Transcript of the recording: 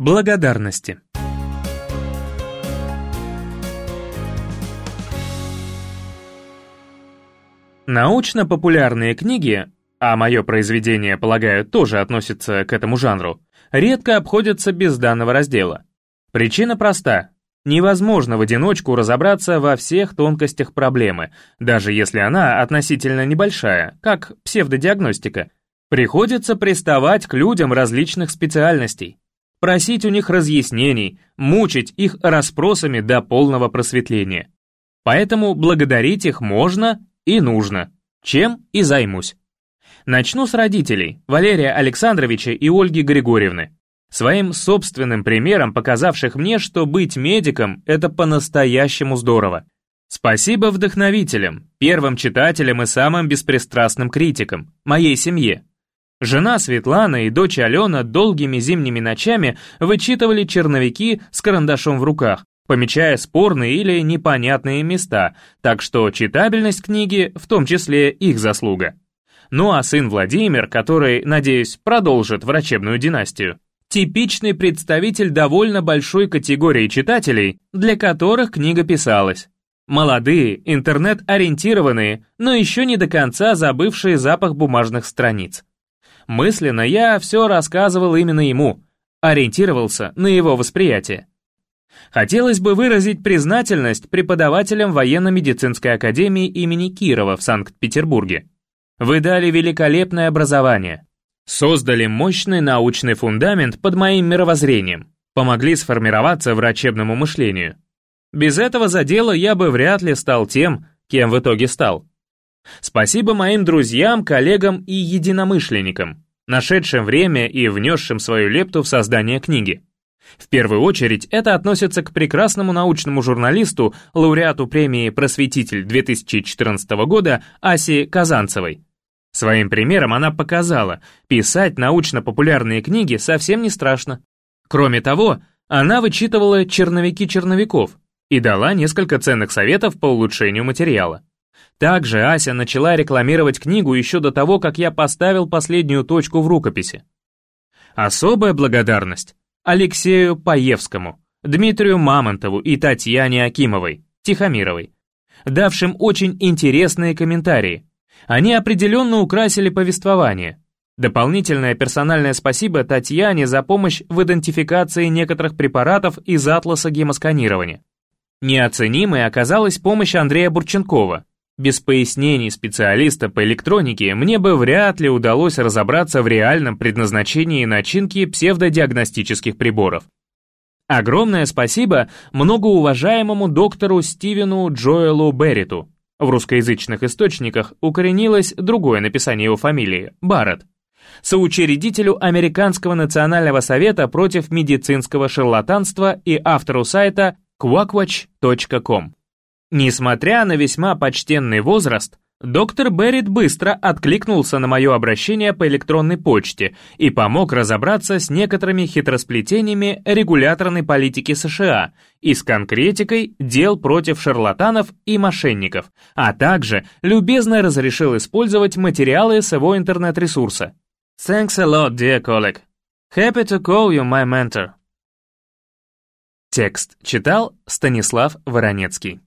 Благодарности. Научно-популярные книги, а мое произведение, полагаю, тоже относится к этому жанру, редко обходятся без данного раздела. Причина проста. Невозможно в одиночку разобраться во всех тонкостях проблемы, даже если она относительно небольшая, как псевдодиагностика. Приходится приставать к людям различных специальностей, просить у них разъяснений, мучить их расспросами до полного просветления. Поэтому благодарить их можно и нужно, чем и займусь. Начну с родителей, Валерия Александровича и Ольги Григорьевны. Своим собственным примером показавших мне, что быть медиком – это по-настоящему здорово. Спасибо вдохновителям, первым читателям и самым беспристрастным критикам, моей семье. Жена Светлана и дочь Алена долгими зимними ночами вычитывали черновики с карандашом в руках, помечая спорные или непонятные места, так что читабельность книги в том числе их заслуга. Ну а сын Владимир, который, надеюсь, продолжит врачебную династию, типичный представитель довольно большой категории читателей, для которых книга писалась. Молодые, интернет-ориентированные, но еще не до конца забывшие запах бумажных страниц. Мысленно я все рассказывал именно ему, ориентировался на его восприятие. Хотелось бы выразить признательность преподавателям военно-медицинской академии имени Кирова в Санкт-Петербурге. Вы дали великолепное образование. Создали мощный научный фундамент под моим мировоззрением. Помогли сформироваться врачебному мышлению. Без этого задела я бы вряд ли стал тем, кем в итоге стал. Спасибо моим друзьям, коллегам и единомышленникам, нашедшим время и внесшим свою лепту в создание книги. В первую очередь это относится к прекрасному научному журналисту, лауреату премии «Просветитель» 2014 года Асе Казанцевой, Своим примером она показала, писать научно-популярные книги совсем не страшно. Кроме того, она вычитывала черновики черновиков и дала несколько ценных советов по улучшению материала. Также Ася начала рекламировать книгу еще до того, как я поставил последнюю точку в рукописи. Особая благодарность Алексею Паевскому, Дмитрию Мамонтову и Татьяне Акимовой, Тихомировой, давшим очень интересные комментарии, они определенно украсили повествование. Дополнительное персональное спасибо Татьяне за помощь в идентификации некоторых препаратов из атласа гемосканирования. Неоценимой оказалась помощь Андрея Бурченкова. Без пояснений специалиста по электронике мне бы вряд ли удалось разобраться в реальном предназначении начинки псевдодиагностических приборов. Огромное спасибо многоуважаемому доктору Стивену Джоэлу Берриту, в русскоязычных источниках укоренилось другое написание его фамилии – Барретт, соучредителю Американского национального совета против медицинского шарлатанства и автору сайта quackwatch.com. Несмотря на весьма почтенный возраст, Доктор Беррит быстро откликнулся на мое обращение по электронной почте и помог разобраться с некоторыми хитросплетениями регуляторной политики США и с конкретикой дел против шарлатанов и мошенников, а также любезно разрешил использовать материалы с его интернет-ресурса. Thanks a lot, dear colleague. Happy to call you my mentor. Текст читал Станислав Воронецкий.